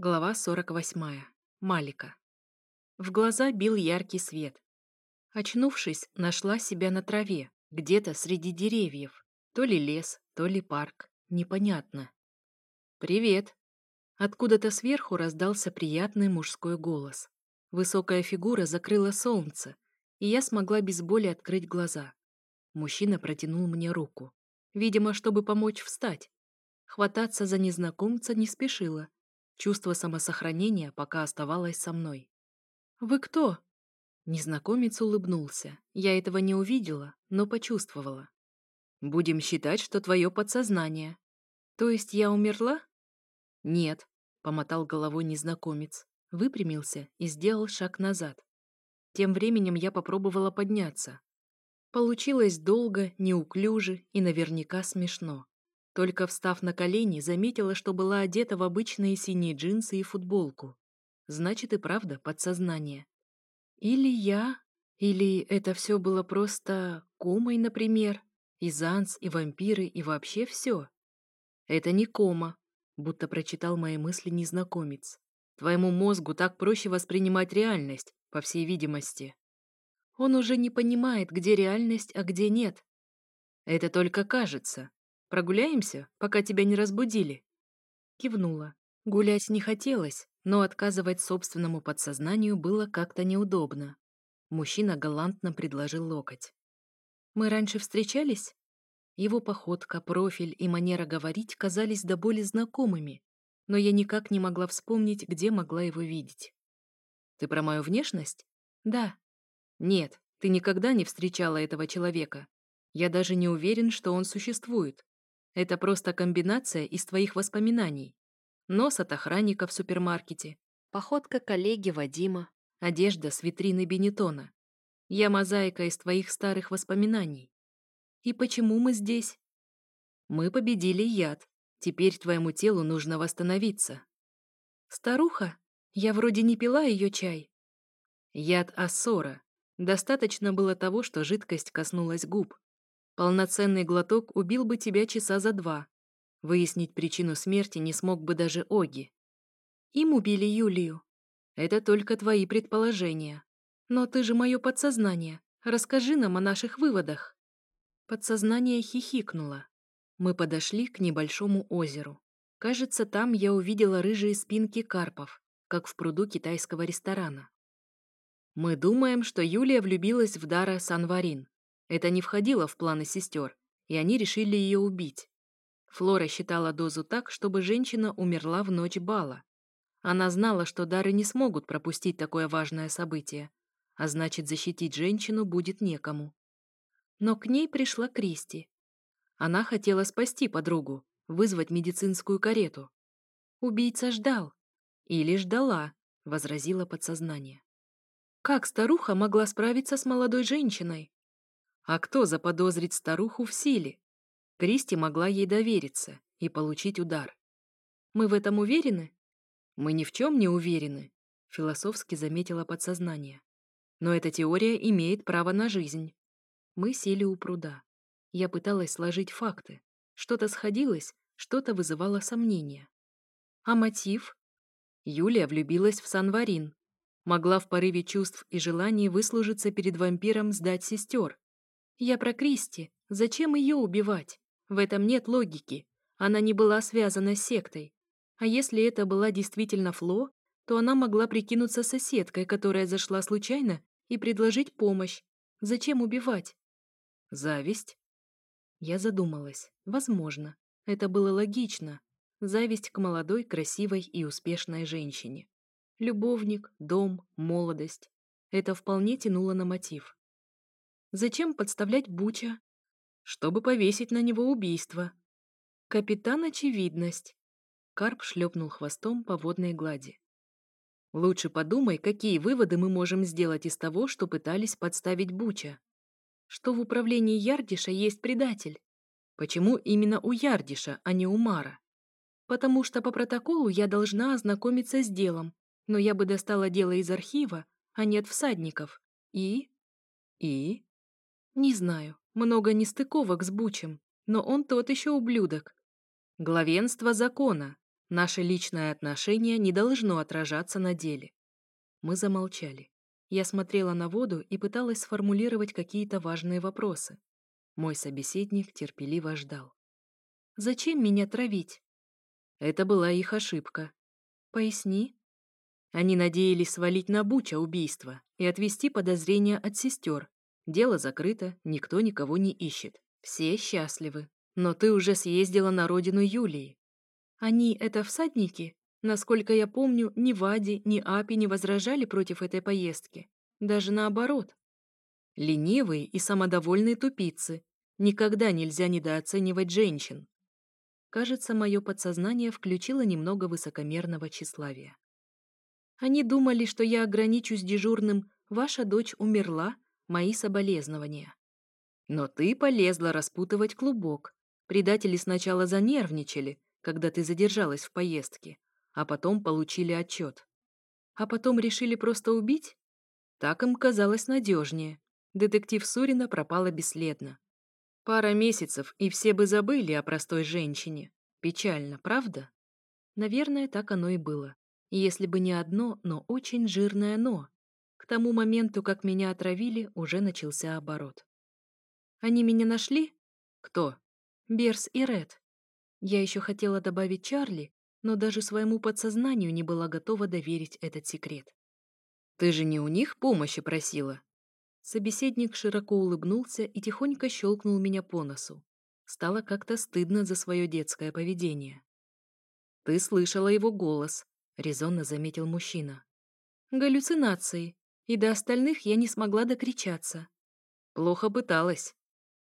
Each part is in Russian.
Глава 48. Малика. В глаза бил яркий свет. Очнувшись, нашла себя на траве, где-то среди деревьев. То ли лес, то ли парк. Непонятно. «Привет!» Откуда-то сверху раздался приятный мужской голос. Высокая фигура закрыла солнце, и я смогла без боли открыть глаза. Мужчина протянул мне руку. Видимо, чтобы помочь встать. Хвататься за незнакомца не спешила, Чувство самосохранения пока оставалось со мной. «Вы кто?» Незнакомец улыбнулся. Я этого не увидела, но почувствовала. «Будем считать, что твое подсознание. То есть я умерла?» «Нет», — помотал головой незнакомец, выпрямился и сделал шаг назад. Тем временем я попробовала подняться. Получилось долго, неуклюже и наверняка смешно. Только встав на колени, заметила, что была одета в обычные синие джинсы и футболку. Значит и правда подсознание. Или я, или это все было просто комой, например, и занс, и вампиры, и вообще все. Это не кома, будто прочитал мои мысли незнакомец. Твоему мозгу так проще воспринимать реальность, по всей видимости. Он уже не понимает, где реальность, а где нет. Это только кажется. Прогуляемся, пока тебя не разбудили?» Кивнула. Гулять не хотелось, но отказывать собственному подсознанию было как-то неудобно. Мужчина галантно предложил локоть. «Мы раньше встречались?» Его походка, профиль и манера говорить казались до боли знакомыми, но я никак не могла вспомнить, где могла его видеть. «Ты про мою внешность?» «Да». «Нет, ты никогда не встречала этого человека. Я даже не уверен, что он существует. Это просто комбинация из твоих воспоминаний. Нос от охранника в супермаркете, походка коллеги Вадима, одежда с витрины Бенетона. Я мозаика из твоих старых воспоминаний. И почему мы здесь? Мы победили яд. Теперь твоему телу нужно восстановиться. Старуха? Я вроде не пила ее чай. Яд Ассора. Достаточно было того, что жидкость коснулась губ. Полноценный глоток убил бы тебя часа за два. Выяснить причину смерти не смог бы даже Оги. Им убили Юлию. Это только твои предположения. Но ты же мое подсознание. Расскажи нам о наших выводах. Подсознание хихикнуло. Мы подошли к небольшому озеру. Кажется, там я увидела рыжие спинки карпов, как в пруду китайского ресторана. Мы думаем, что Юлия влюбилась в Дара Санварин, это не входило в планы сестер, и они решили ее убить. Флора считала дозу так, чтобы женщина умерла в ночь бала. Она знала, что дары не смогут пропустить такое важное событие, а значит, защитить женщину будет некому. Но к ней пришла Кристи. Она хотела спасти подругу, вызвать медицинскую карету. Убийца ждал. Или ждала, возразила подсознание. Как старуха могла справиться с молодой женщиной? А кто заподозрит старуху в силе? Кристи могла ей довериться и получить удар. Мы в этом уверены? Мы ни в чем не уверены, философски заметила подсознание. Но эта теория имеет право на жизнь. Мы сели у пруда. Я пыталась сложить факты. Что-то сходилось, что-то вызывало сомнения. А мотив? Юлия влюбилась в Санварин. Могла в порыве чувств и желаний выслужиться перед вампиром сдать сестер, я про Кристи. Зачем ее убивать? В этом нет логики. Она не была связана с сектой. А если это была действительно Фло, то она могла прикинуться соседкой, которая зашла случайно, и предложить помощь. Зачем убивать? Зависть? Я задумалась. Возможно. Это было логично. Зависть к молодой, красивой и успешной женщине. Любовник, дом, молодость. Это вполне тянуло на мотив. Зачем подставлять Буча? Чтобы повесить на него убийство. Капитан Очевидность. Карп шлепнул хвостом по водной глади. Лучше подумай, какие выводы мы можем сделать из того, что пытались подставить Буча. Что в управлении Ярдиша есть предатель. Почему именно у Ярдиша, а не у Мара? Потому что по протоколу я должна ознакомиться с делом, но я бы достала дело из архива, а не от всадников. И? И? Не знаю, много нестыковок с Бучем, но он тот еще ублюдок. Главенство закона. Наше личное отношение не должно отражаться на деле. Мы замолчали. Я смотрела на воду и пыталась сформулировать какие-то важные вопросы. Мой собеседник терпеливо ждал. «Зачем меня травить?» Это была их ошибка. «Поясни». Они надеялись свалить на Буча убийство и отвести подозрения от сестер. Дело закрыто, никто никого не ищет. Все счастливы. Но ты уже съездила на родину Юлии. Они — это всадники? Насколько я помню, ни Вади, ни Апи не возражали против этой поездки. Даже наоборот. Ленивые и самодовольные тупицы. Никогда нельзя недооценивать женщин. Кажется, мое подсознание включило немного высокомерного тщеславия. Они думали, что я ограничусь дежурным «Ваша дочь умерла, мои соболезнования». Но ты полезла распутывать клубок. Предатели сначала занервничали, когда ты задержалась в поездке, а потом получили отчет. А потом решили просто убить? Так им казалось надежнее. Детектив Сурина пропала бесследно. Пара месяцев, и все бы забыли о простой женщине. Печально, правда? Наверное, так оно и было. Если бы не одно, но очень жирное «но». К тому моменту, как меня отравили, уже начался оборот. Они меня нашли? Кто? Берс и Ред. Я еще хотела добавить Чарли, но даже своему подсознанию не была готова доверить этот секрет. «Ты же не у них помощи просила?» Собеседник широко улыбнулся и тихонько щелкнул меня по носу. Стало как-то стыдно за свое детское поведение. «Ты слышала его голос», — резонно заметил мужчина. «Галлюцинации, и до остальных я не смогла докричаться». «Плохо пыталась».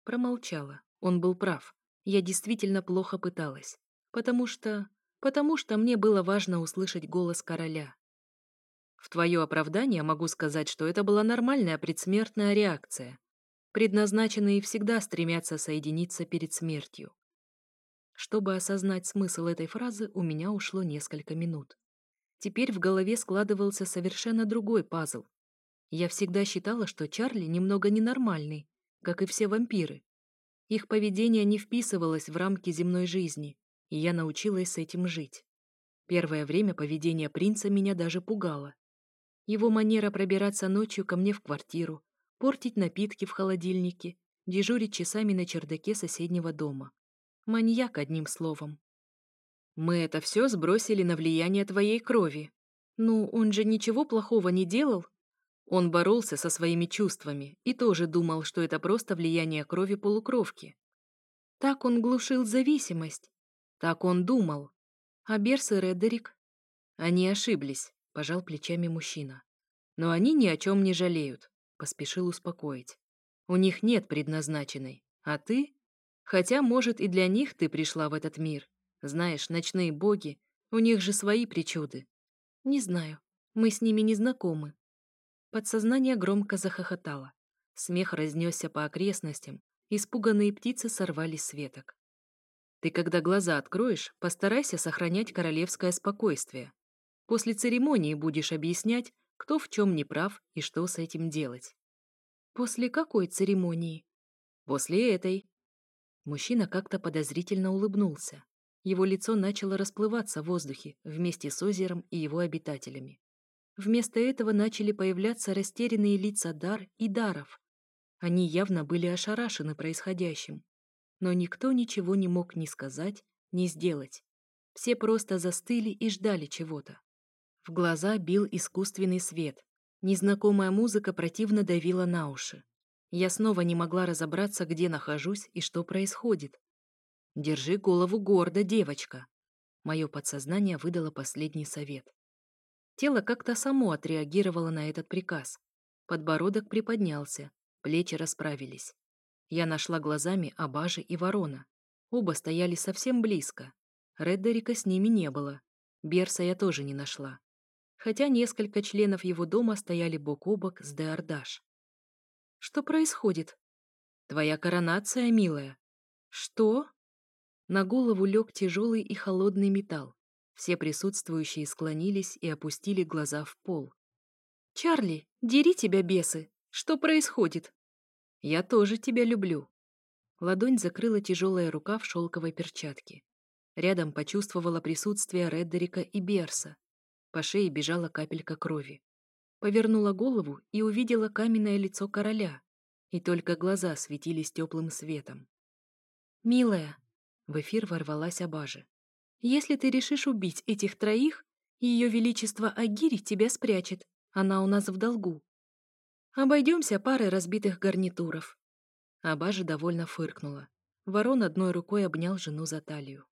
Промолчала. Он был прав. Я действительно плохо пыталась. Потому что... Потому что мне было важно услышать голос короля. В твое оправдание могу сказать, что это была нормальная предсмертная реакция. Предназначенные всегда стремятся соединиться перед смертью. Чтобы осознать смысл этой фразы, у меня ушло несколько минут. Теперь в голове складывался совершенно другой пазл. Я всегда считала, что Чарли немного ненормальный, как и все вампиры. Их поведение не вписывалось в рамки земной жизни, и я научилась с этим жить. Первое время поведение принца меня даже пугало. Его манера пробираться ночью ко мне в квартиру, портить напитки в холодильнике, дежурить часами на чердаке соседнего дома. Маньяк, одним словом. Мы это все сбросили на влияние твоей крови. Ну, он же ничего плохого не делал, он боролся со своими чувствами и тоже думал, что это просто влияние крови полукровки. Так он глушил зависимость. Так он думал. А Берс и Редерик? Они ошиблись, пожал плечами мужчина. Но они ни о чем не жалеют, поспешил успокоить. У них нет предназначенной, а ты? Хотя, может, и для них ты пришла в этот мир. Знаешь, ночные боги, у них же свои причуды. Не знаю, мы с ними не знакомы, Подсознание громко захохотало. Смех разнесся по окрестностям, испуганные птицы сорвались с веток. Ты, когда глаза откроешь, постарайся сохранять королевское спокойствие. После церемонии будешь объяснять, кто в чем не прав и что с этим делать. После какой церемонии? После этой. Мужчина как-то подозрительно улыбнулся. Его лицо начало расплываться в воздухе вместе с озером и его обитателями. Вместо этого начали появляться растерянные лица Дар и Даров. Они явно были ошарашены происходящим. Но никто ничего не мог ни сказать, ни сделать. Все просто застыли и ждали чего-то. В глаза бил искусственный свет. Незнакомая музыка противно давила на уши. Я снова не могла разобраться, где нахожусь и что происходит. «Держи голову гордо, девочка!» Мое подсознание выдало последний совет. Тело как-то само отреагировало на этот приказ. Подбородок приподнялся, плечи расправились. Я нашла глазами Абажи и Ворона. Оба стояли совсем близко. Реддерика с ними не было. Берса я тоже не нашла. Хотя несколько членов его дома стояли бок о бок с Деордаш. «Что происходит?» «Твоя коронация, милая». «Что?» На голову лег тяжелый и холодный металл. Все присутствующие склонились и опустили глаза в пол. «Чарли, дери тебя, бесы! Что происходит?» «Я тоже тебя люблю». Ладонь закрыла тяжелая рука в шелковой перчатке. Рядом почувствовала присутствие Реддерика и Берса. По шее бежала капелька крови. Повернула голову и увидела каменное лицо короля, и только глаза светились теплым светом. «Милая!» — в эфир ворвалась Абажи. «Если ты решишь убить этих троих, ее величество Агири тебя спрячет, она у нас в долгу. Обойдемся парой разбитых гарнитуров». Абажи довольно фыркнула. Ворон одной рукой обнял жену за талию.